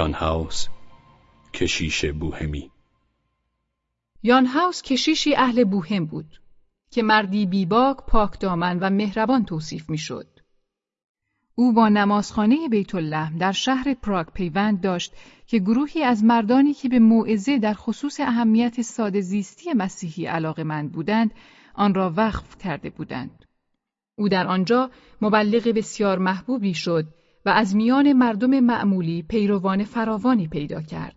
یان هاوس کشیش بوهمی یان هاوس کشیشی اهل بوهم بود که مردی بیباک، پاکدامن و مهربان توصیف می‌شد. او با نمازخانه بیت اللحم در شهر پراگ پیوند داشت که گروهی از مردانی که به موعظه در خصوص اهمیت ساده زیستی مسیحی علاقمند بودند آن را وقف کرده بودند. او در آنجا مبلغ بسیار محبوبی شد و از میان مردم معمولی پیروان فراوانی پیدا کرد.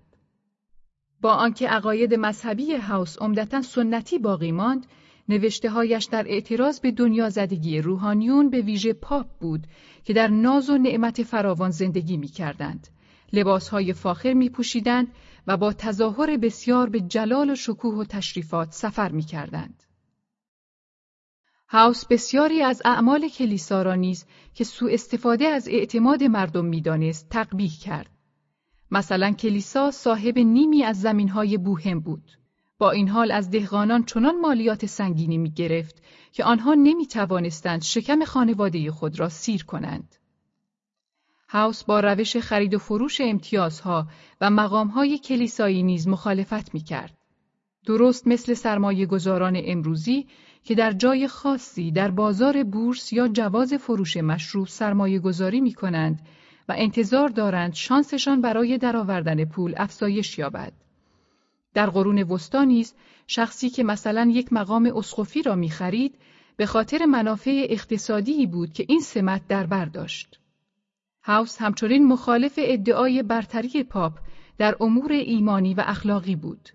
با آنکه عقاید مذهبی هاوس عمدتا سنتی باقی ماند، نوشته هایش در اعتراض به دنیا زدگی روحانیون به ویژه پاپ بود که در ناز و نعمت فراوان زندگی می کردند. لباس های فاخر می پوشیدند و با تظاهر بسیار به جلال و شکوه و تشریفات سفر می کردند. هاوس بسیاری از اعمال کلیسا را نیز که سوء استفاده از اعتماد مردم می‌دانست تقبیح کرد. مثلا کلیسا صاحب نیمی از زمینهای بوهم بود. با این حال از دهقانان چنان مالیات سنگینی می گرفت که آنها نمی توانستند شکم خانواده خود را سیر کنند. هاوس با روش خرید و فروش امتیازها و مقامهای کلیسایی نیز مخالفت می کرد. درست مثل سرمایه گذاران امروزی که در جای خاصی در بازار بورس یا جواز فروش مشروب سرمایه گذاری می کنند و انتظار دارند شانسشان برای درآوردن پول افزایش یابد. در قرون وسطا نیز شخصی که مثلا یک مقام اسقفی را می خرید به خاطر منافع اقتصادی بود که این سمت در بر داشت. هاوس همچنین مخالف ادعای برتری پاپ در امور ایمانی و اخلاقی بود.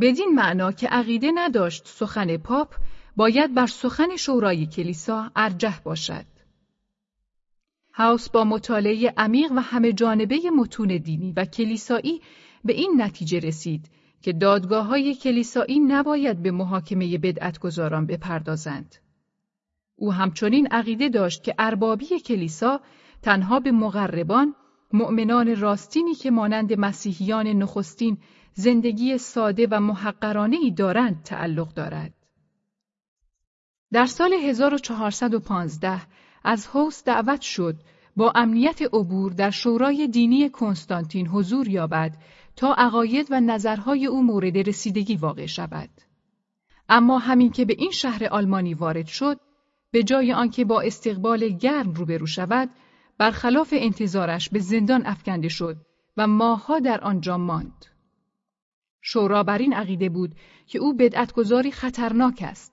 بدین معنا که عقیده نداشت سخن پاپ باید بر سخن شورای کلیسا ارجح باشد. هاوس با مطالعه عمیق و همه جانبه متون دینی و کلیسایی به این نتیجه رسید که دادگاه های کلیسایی نباید به محاکمه بدعتگذاران بپردازند. او همچنین عقیده داشت که اربابی کلیسا تنها به مغربان، مؤمنان راستینی که مانند مسیحیان نخستین زندگی ساده و محقرانه ای دارند تعلق دارد. در سال 1415 از هوس دعوت شد با امنیت عبور در شورای دینی کنستانتین حضور یابد تا عقاید و نظرهای او مورد رسیدگی واقع شود. اما همین که به این شهر آلمانی وارد شد، به جای آنکه با استقبال گرم روبرو شود، برخلاف انتظارش به زندان افکنده شد و ماهها در آنجا ماند. شورا بر این عقیده بود که او بدعتگذاری خطرناک است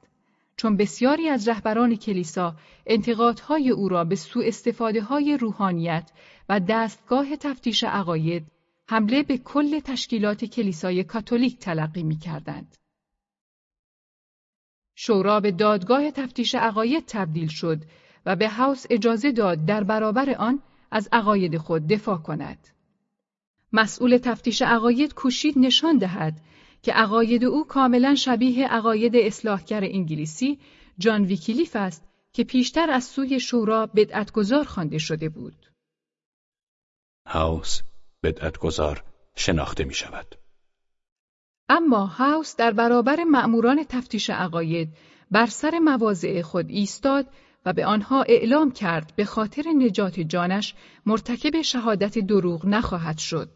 چون بسیاری از رهبران کلیسا انتقادهای او را به سوء استفاده های روحانیت و دستگاه تفتیش عقاید حمله به کل تشکیلات کلیسای کاتولیک تلقی می کردند. شورا به دادگاه تفتیش عقاید تبدیل شد و به هاوس اجازه داد در برابر آن از عقاید خود دفاع کند. مسئول تفتیش عقاید کوشید نشان دهد که عقاید او کاملا شبیه عقاید اصلاحگر انگلیسی جان ویکیلیف است که پیشتر از سوی شورا بدعتگذار خوانده شده بود. هاوس بدعتگذار شناخته می شود. اما هاوس در برابر مأموران تفتیش عقاید بر سر مواضع خود ایستاد و به آنها اعلام کرد به خاطر نجات جانش مرتکب شهادت دروغ نخواهد شد.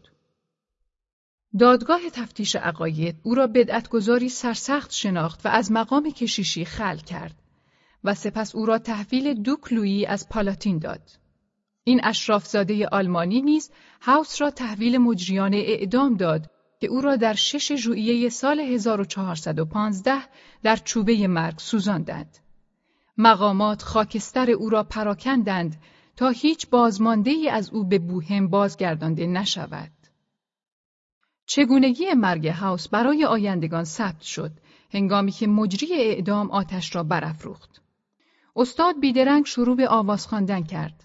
دادگاه تفتیش عقاید او را بدعتگذاری سرسخت شناخت و از مقام کشیشی خل کرد و سپس او را تحویل دو کلویی از پالاتین داد. این اشرافزاده آلمانی نیز هاوس را تحویل مجریان اعدام داد که او را در شش ژوئیه سال 1415 در چوبه مرگ سوزاندند. مقامات خاکستر او را پراکندند تا هیچ بازمانده ای از او به بوهم بازگردانده نشود. چگونگی مرگ هاوس برای آیندگان ثبت شد هنگامی که مجری اعدام آتش را برافروخت. استاد بیدرنگ شروع به آواز خواندن کرد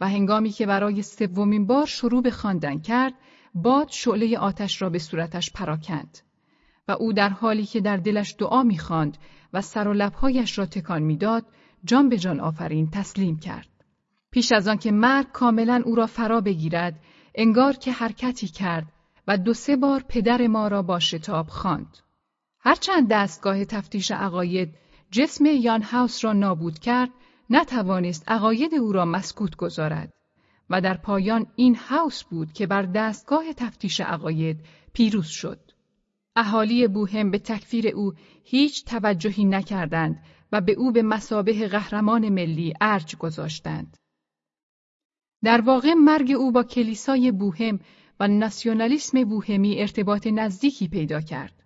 و هنگامی که برای سومین بار شروع به خواندن کرد باد شعله آتش را به صورتش پراکند و او در حالی که در دلش دعا می‌خواند و سر و لبهایش را تکان می‌داد جان به جان آفرین تسلیم کرد پیش از آن که مرگ کاملا او را فرا بگیرد انگار که حرکتی کرد و دو سه بار پدر ما را با شتاب خواند. هرچند دستگاه تفتیش عقاید جسم یان هاوس را نابود کرد، نتوانست عقاید او را مسکوت گذارد و در پایان این هاوس بود که بر دستگاه تفتیش عقاید پیروز شد. اهالی بوهم به تکفیر او هیچ توجهی نکردند و به او به مسابه قهرمان ملی ارج گذاشتند. در واقع مرگ او با کلیسای بوهم و ناسیونالیسم بوهمی ارتباط نزدیکی پیدا کرد.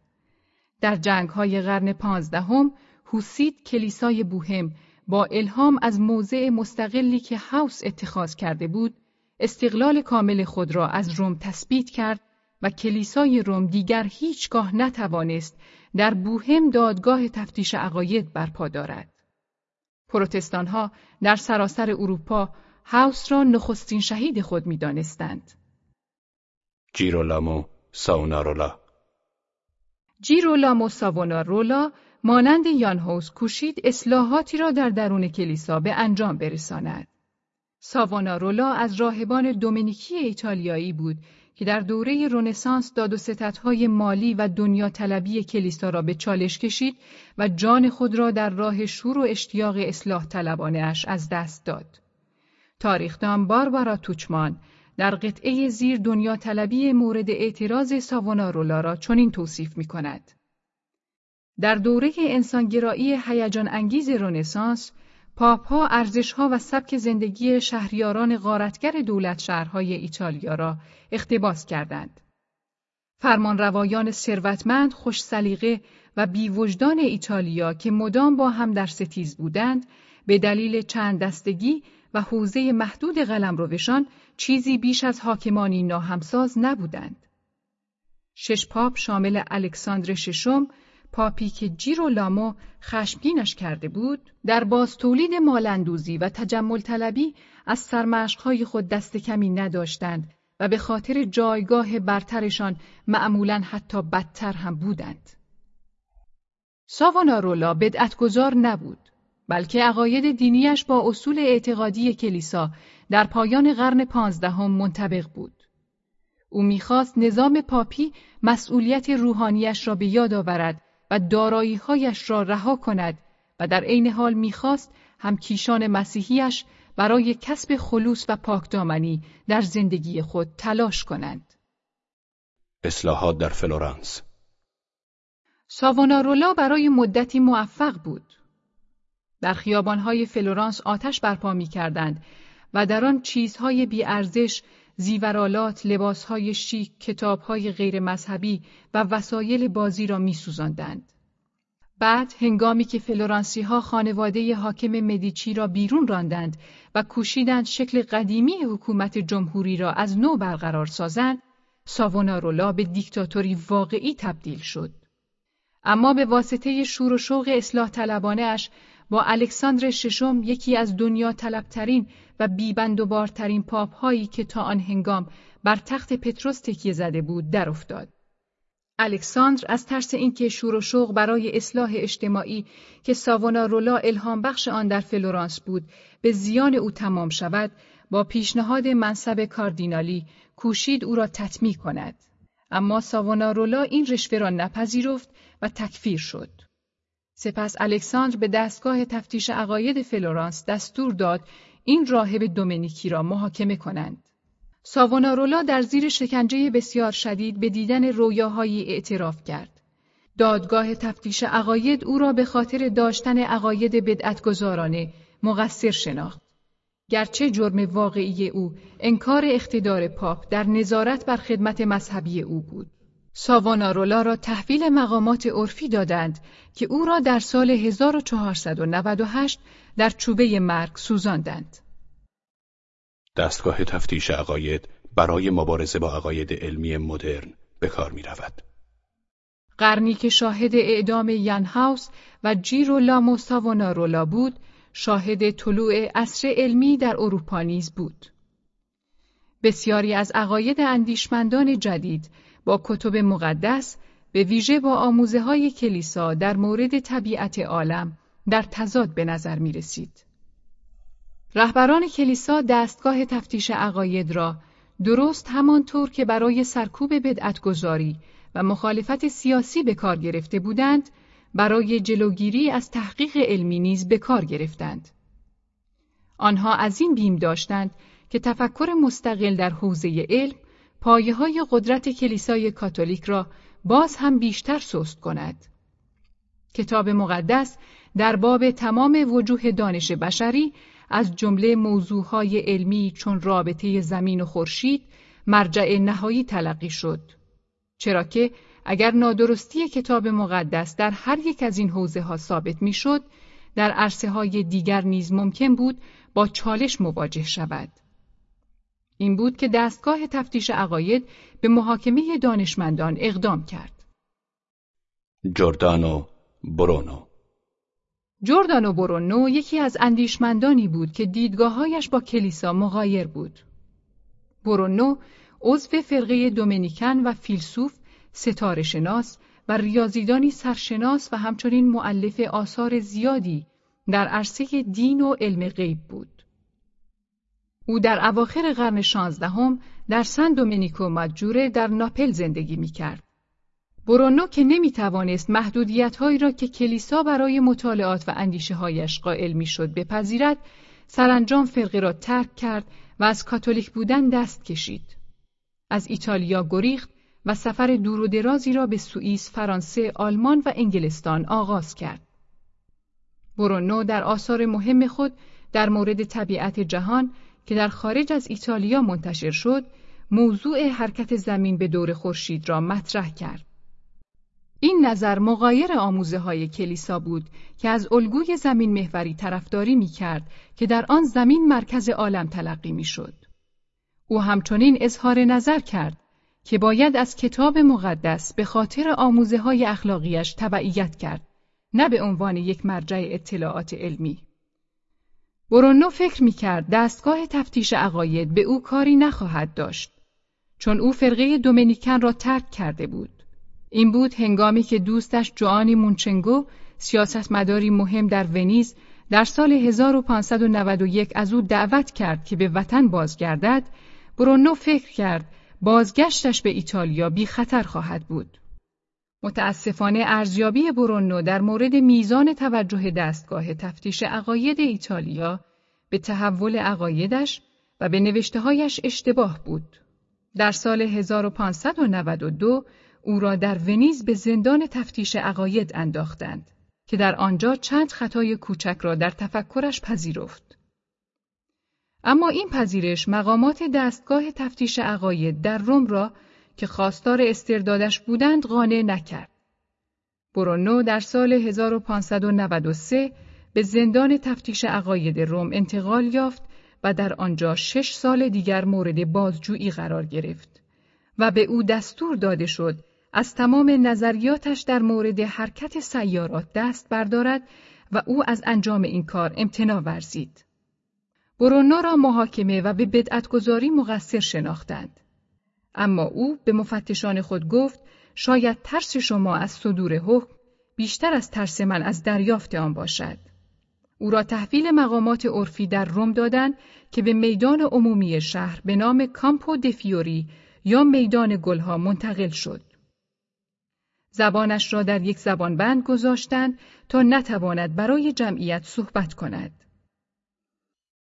در جنگهای قرن پانزدهم هوسید کلیسای بوهم با الهام از موضع مستقلی که هاوس اتخاذ کرده بود، استقلال کامل خود را از روم تثبیت کرد و کلیسای روم دیگر هیچگاه نتوانست در بوهم دادگاه تفتیش عقاید برپا دارد. پروتستانها در سراسر اروپا هاوس را نخستین شهید خود می دانستند. جیرولامو ساونارولا جیرولامو ساونارولا مانند یانهوس کوشید اصلاحاتی را در درون کلیسا به انجام برساند. ساوانارولا از راهبان دومینیکی ایتالیایی بود که در دوره رونسانس داد و ستدهای مالی و دنیا طلبی کلیسا را به چالش کشید و جان خود را در راه شور و اشتیاق اصلاح طلبانه اش از دست داد. تاریخدان باربارا توچمان در قطعه زیر دنیا طلبی مورد اعتراض ساوانارولا را چنین توصیف می کند. در دوره انسانگرایی هیجان انگیز رنسانس، پاپها ارزشها و سبک زندگی شهریاران غارتگر دولت شهرهای ایتالیا را اختباس کردند. فرمانروایان ثروتمند، خوش سلیقه و بیوجدان ایتالیا که مدام با هم در ستیز بودند، به دلیل چند دستگی و حوزه محدود قلمروشان چیزی بیش از حاکمانی ناهمساز نبودند. شش پاپ شامل الکساندر ششم، پاپی که جیرو لامو خشمگینش کرده بود، در باز تولید مالندوزی و تجمل طلبی از سرمشقهای خود دست کمی نداشتند و به خاطر جایگاه برترشان معمولا حتی بدتر هم بودند. ساوانارولا بدعتگذار نبود. بلکه عقاید دینیش با اصول اعتقادی کلیسا در پایان قرن پانزدهم منطبق بود. او می‌خواست نظام پاپی مسئولیت روحانیش را به یاد آورد و داراییهایش را رها کند و در عین حال می‌خواست همکیشان مسیحیش برای کسب خلوص و پاکدامنی در زندگی خود تلاش کنند. اصلاحات در فلورانس ساوانارولا برای مدتی موفق بود. در خیابانهای فلورانس آتش برپا می کردند و در آن چیزهای بیارزش، زیورالات، لباسهای شیک، کتابهای غیر مذهبی و وسایل بازی را می سوزندند. بعد هنگامی که فلورانسی ها خانواده حاکم مدیچی را بیرون راندند و کوشیدند شکل قدیمی حکومت جمهوری را از نو برقرار سازند، ساوونارولا به دیکتاتوری واقعی تبدیل شد. اما به واسطه شور و شوق اصلاح طلبانه با الکساندر ششم یکی از دنیا طلبترین و بیبند و بارترین پاپ هایی که تا آن هنگام بر تخت پتروس تکیه زده بود در افتاد. الکساندر از ترس اینکه شور و شوق برای اصلاح اجتماعی که ساوونارولا الهام بخش آن در فلورانس بود به زیان او تمام شود با پیشنهاد منصب کاردینالی کوشید او را تطمیع کند اما ساوونارولا این رشوه را نپذیرفت و تکفیر شد سپس الکساندر به دستگاه تفتیش عقاید فلورانس دستور داد این راهب دومینیکی را محاکمه کنند. ساوونارولا در زیر شکنجه بسیار شدید به دیدن رویاهایی اعتراف کرد. دادگاه تفتیش عقاید او را به خاطر داشتن عقاید بدعتگذارانه مقصر شناخت. گرچه جرم واقعی او انکار اقتدار پاپ در نظارت بر خدمت مذهبی او بود. ساوانارولا را تحویل مقامات عرفی دادند که او را در سال 1498 در چوبه مرگ سوزاندند. دستگاه تفتیش عقاید برای مبارزه با عقاید علمی مدرن به کار می رود. قرنی که شاهد اعدام ینهاوس و جیرو لامو ساوانارولا بود، شاهد طلوع عصر علمی در اروپا نیز بود. بسیاری از عقاید اندیشمندان جدید با کتب مقدس به ویژه با آموزه های کلیسا در مورد طبیعت عالم در تضاد به نظر می رسید. رهبران کلیسا دستگاه تفتیش عقاید را درست همانطور که برای سرکوب بدعتگذاری و مخالفت سیاسی به کار گرفته بودند، برای جلوگیری از تحقیق علمی نیز به کار گرفتند. آنها از این بیم داشتند که تفکر مستقل در حوزه علم پایه های قدرت کلیسای کاتولیک را باز هم بیشتر سست کند. کتاب مقدس در باب تمام وجوه دانش بشری از جمله موضوعهای علمی چون رابطه زمین و خورشید مرجع نهایی تلقی شد. چرا که اگر نادرستی کتاب مقدس در هر یک از این حوزه ها ثابت می‌شد، در عرصه های دیگر نیز ممکن بود با چالش مواجه شود. این بود که دستگاه تفتیش عقاید به محاکمه دانشمندان اقدام کرد. جوردانو برونو جوردانو برونو یکی از اندیشمندانی بود که دیدگاههایش با کلیسا مغایر بود. برونو عضو فرقه دومینیکن و فیلسوف، ستاره شناس و ریاضیدانی سرشناس و همچنین معلف آثار زیادی در عرصه دین و علم غیب بود. او در اواخر قرن شانزدهم در سن دومینیکو ماجوره در ناپل زندگی می کرد. برونو که نمی توانست محدودیت هایی را که کلیسا برای مطالعات و اندیشه هایش قائل می شد بپذیرد، سرانجام فرقه را ترک کرد و از کاتولیک بودن دست کشید. از ایتالیا گریخت و سفر دور و درازی را به سوئیس، فرانسه، آلمان و انگلستان آغاز کرد. برونو در آثار مهم خود در مورد طبیعت جهان که در خارج از ایتالیا منتشر شد، موضوع حرکت زمین به دور خورشید را مطرح کرد. این نظر مغایر آموزه های کلیسا بود که از الگوی زمین محوری طرفداری می کرد که در آن زمین مرکز عالم تلقی می شد. او همچنین اظهار نظر کرد که باید از کتاب مقدس به خاطر آموزه های اخلاقیش تبعیت کرد نه به عنوان یک مرجع اطلاعات علمی. برونو فکر می کرد دستگاه تفتیش عقاید به او کاری نخواهد داشت چون او فرقه دومینیکن را ترک کرده بود. این بود هنگامی که دوستش جوانی مونچنگو سیاستمداری مهم در ونیز در سال 1591 از او دعوت کرد که به وطن بازگردد برونو فکر کرد بازگشتش به ایتالیا بی خطر خواهد بود. متاسفانه ارزیابی برونو در مورد میزان توجه دستگاه تفتیش عقاید ایتالیا به تحول عقایدش و به نوشتههایش اشتباه بود. در سال 1592 او را در ونیز به زندان تفتیش عقاید انداختند که در آنجا چند خطای کوچک را در تفکرش پذیرفت. اما این پذیرش مقامات دستگاه تفتیش عقاید در روم را که خواستار استردادش بودند قانع نکرد. برونو در سال 1593 به زندان تفتیش عقاید روم انتقال یافت و در آنجا شش سال دیگر مورد بازجویی قرار گرفت و به او دستور داده شد از تمام نظریاتش در مورد حرکت سیارات دست بردارد و او از انجام این کار امتناع ورزید. برونو را محاکمه و به بدعتگذاری مقصر شناختند. اما او به مفتشان خود گفت شاید ترس شما از صدور حکم بیشتر از ترس من از دریافت آن باشد. او را تحویل مقامات عرفی در روم دادند که به میدان عمومی شهر به نام کامپو دفیوری یا میدان گلها منتقل شد. زبانش را در یک زبان بند گذاشتند تا نتواند برای جمعیت صحبت کند.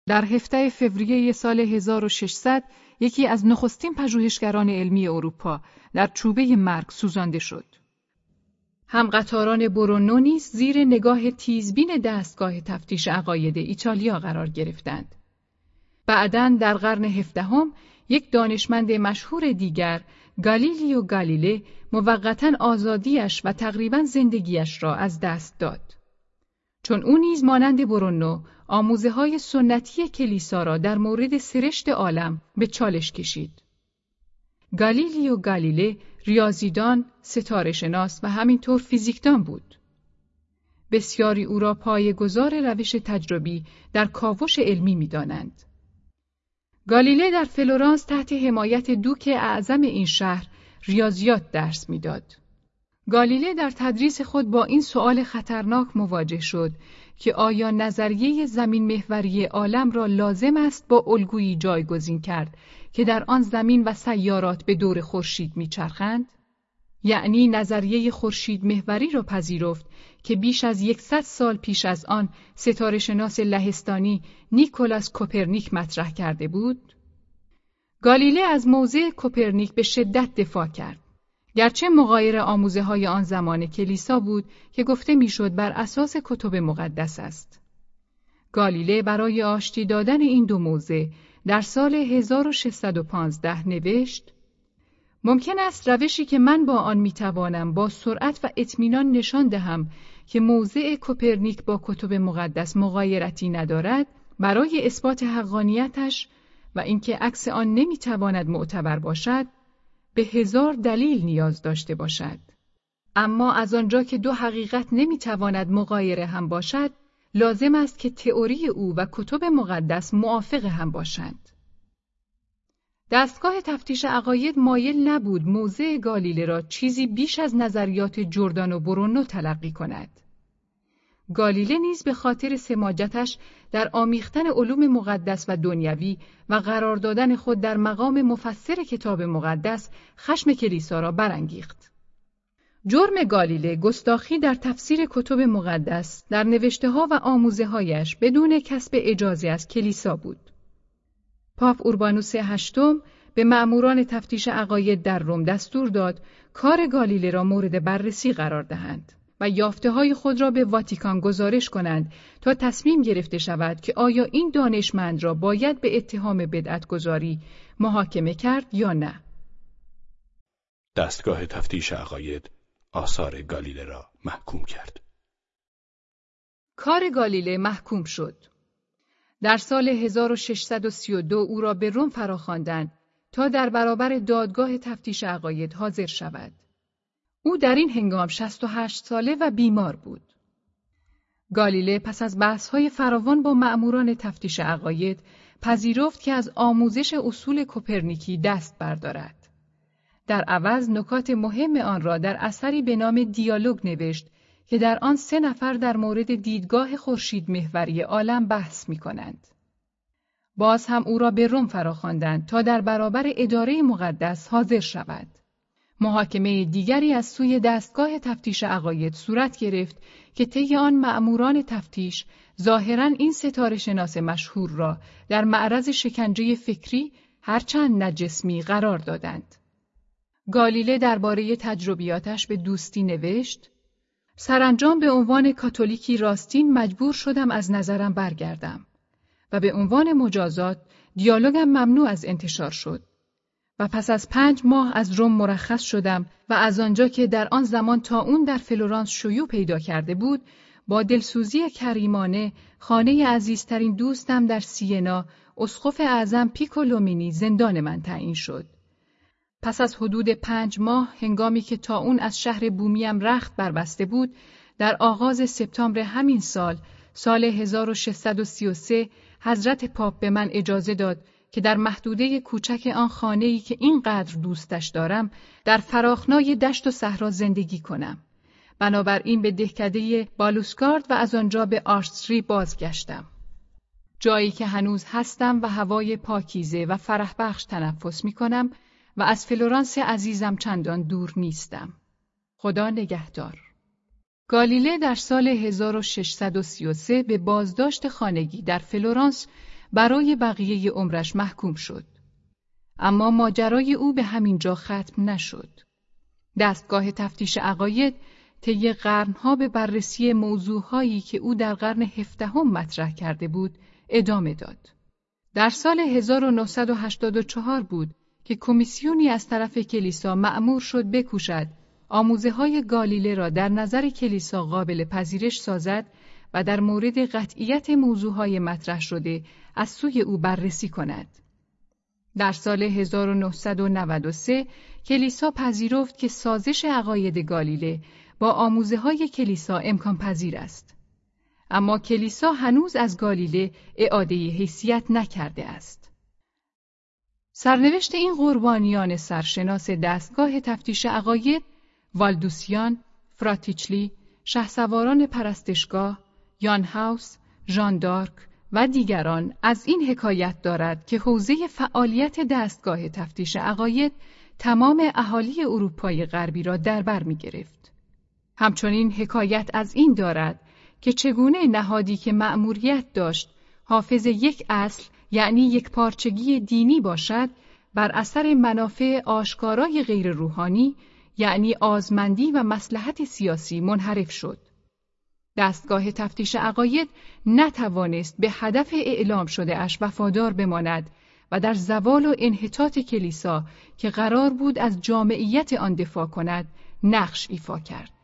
در هفته فوریه سال 1600 یکی از نخستین پژوهشگران علمی اروپا در چوبه مرگ سوزانده شد. همقطاران برونو نیز زیر نگاه تیزبین دستگاه تفتیش عقاید ایتالیا قرار گرفتند. بعدا در قرن هفدهم یک دانشمند مشهور دیگر گالیلیو گالیله موقتا آزادیش و تقریبا زندگیش را از دست داد. چون او نیز مانند برونو آموزه های سنتی کلیسا را در مورد سرشت عالم به چالش کشید. گالیلیو گالیله ریاضیدان، ستاره شناس و همینطور فیزیکدان بود. بسیاری او را گذار روش تجربی در کاوش علمی می‌دانند. گالیله در فلورانس تحت حمایت دوک اعظم این شهر ریاضیات درس می‌داد. گالیله در تدریس خود با این سؤال خطرناک مواجه شد که آیا نظریه زمین محوری عالم را لازم است با الگویی جایگزین کرد که در آن زمین و سیارات به دور خورشید میچرخند؟ یعنی نظریه خورشید محوری را پذیرفت که بیش از یکصد سال پیش از آن ستاره شناس لهستانی نیکولاس کوپرنیک مطرح کرده بود؟ گالیله از موضع کوپرنیک به شدت دفاع کرد. گرچه مغایر آموزه های آن زمان کلیسا بود که گفته می‌شد بر اساس کتب مقدس است. گالیله برای آشتی دادن این دو موضع در سال 1615 نوشت ممکن است روشی که من با آن می‌توانم با سرعت و اطمینان نشان دهم که موضع کوپرنیک با کتب مقدس مغایرتی ندارد برای اثبات حقانیتش و اینکه عکس آن نمی‌تواند معتبر باشد به هزار دلیل نیاز داشته باشد اما از آنجا که دو حقیقت نمی‌تواند مغایره هم باشد لازم است که تئوری او و کتب مقدس موافق هم باشند دستگاه تفتیش عقاید مایل نبود موضع گالیله را چیزی بیش از نظریات جردان و برونو تلقی کند. گالیله نیز به خاطر سماجتش در آمیختن علوم مقدس و دنیوی و قرار دادن خود در مقام مفسر کتاب مقدس خشم کلیسا را برانگیخت. جرم گالیله گستاخی در تفسیر کتب مقدس در نوشته ها و آموزه هایش بدون کسب اجازه از کلیسا بود. پاپ اوربانوس هشتم به مأموران تفتیش عقاید در روم دستور داد کار گالیله را مورد بررسی قرار دهند و یافته های خود را به واتیکان گزارش کنند تا تصمیم گرفته شود که آیا این دانشمند را باید به اتهام بدعتگذاری محاکمه کرد یا نه. دستگاه تفتیش عقاید آثار گالیله را محکوم کرد. کار گالیله محکوم شد. در سال 1632 او را به روم فراخواندند تا در برابر دادگاه تفتیش عقاید حاضر شود. او در این هنگام 68 ساله و بیمار بود. گالیله پس از بحث‌های فراوان با مأموران تفتیش عقاید پذیرفت که از آموزش اصول کوپرنیکی دست بردارد. در عوض نکات مهم آن را در اثری به نام دیالوگ نوشت که در آن سه نفر در مورد دیدگاه خورشید محوری عالم بحث می کنند. باز هم او را به روم فراخواندند تا در برابر اداره مقدس حاضر شود. محاکمه دیگری از سوی دستگاه تفتیش عقاید صورت گرفت که طی آن مأموران تفتیش ظاهرا این ستاره شناس مشهور را در معرض شکنجه فکری هرچند نجسمی قرار دادند. گالیله درباره تجربیاتش به دوستی نوشت سرانجام به عنوان کاتولیکی راستین مجبور شدم از نظرم برگردم و به عنوان مجازات دیالوگم ممنوع از انتشار شد و پس از پنج ماه از روم مرخص شدم و از آنجا که در آن زمان تا اون در فلورانس شیوع پیدا کرده بود با دلسوزی کریمانه خانه عزیزترین دوستم در سینا اسقف اعظم پیکولومینی زندان من تعیین شد. پس از حدود پنج ماه هنگامی که تا اون از شهر بومیم رخت بربسته بود در آغاز سپتامبر همین سال سال 1633 حضرت پاپ به من اجازه داد که در محدوده کوچک آن خانه‌ای که اینقدر دوستش دارم در فراخنای دشت و صحرا زندگی کنم. بنابراین به دهکده بالوسکارد و از آنجا به آرستری بازگشتم. جایی که هنوز هستم و هوای پاکیزه و فرح بخش تنفس می کنم و از فلورانس عزیزم چندان دور نیستم. خدا نگهدار. گالیله در سال 1633 به بازداشت خانگی در فلورانس برای بقیه عمرش محکوم شد. اما ماجرای او به همین جا ختم نشد. دستگاه تفتیش عقاید طی قرنها به بررسی موضوعهایی که او در قرن هفدهم مطرح کرده بود ادامه داد. در سال 1984 بود که کمیسیونی از طرف کلیسا مأمور شد بکوشد آموزه های گالیله را در نظر کلیسا قابل پذیرش سازد و در مورد قطعیت موضوعهای مطرح شده از سوی او بررسی کند. در سال 1993 کلیسا پذیرفت که سازش عقاید گالیله با آموزه های کلیسا امکان پذیر است. اما کلیسا هنوز از گالیله اعاده حیثیت نکرده است. سرنوشت این قربانیان سرشناس دستگاه تفتیش عقاید والدوسیان، فراتیچلی، شهسواران پرستشگاه، یان هاوس، ژان دارک و دیگران از این حکایت دارد که حوزه فعالیت دستگاه تفتیش عقاید تمام اهالی اروپای غربی را در بر می گرفت. همچنین حکایت از این دارد که چگونه نهادی که مأموریت داشت حافظ یک اصل یعنی یک پارچگی دینی باشد بر اثر منافع آشکارای غیر روحانی یعنی آزمندی و مسلحت سیاسی منحرف شد. دستگاه تفتیش عقاید نتوانست به هدف اعلام شده اش وفادار بماند و در زوال و انحطاط کلیسا که قرار بود از جامعیت آن دفاع کند نقش ایفا کرد.